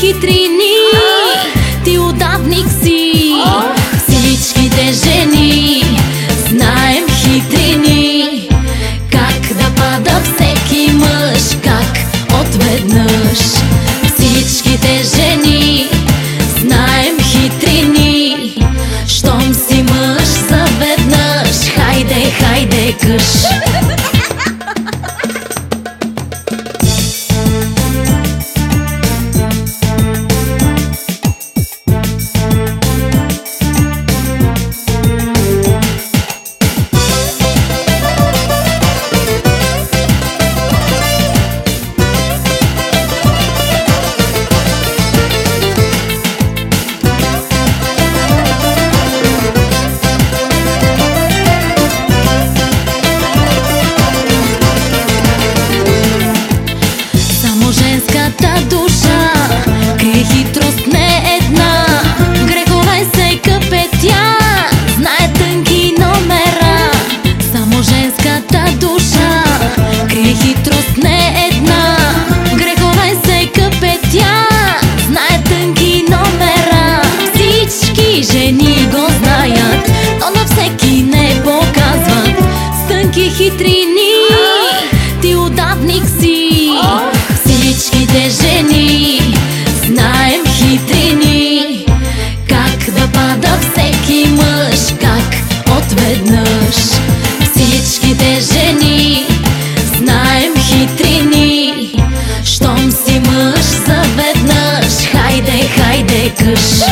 хитрини Ти удавник си. Всичките жени женската душа крие хитрост не една. Грехове се къпетя, знае тънки номера. Само женската душа крие хитрост не една. Грехове се къпетя, знае тънки номера. Всички жени го знаят, но на всеки не показват. С тънки хитрини ти удавник си хитрини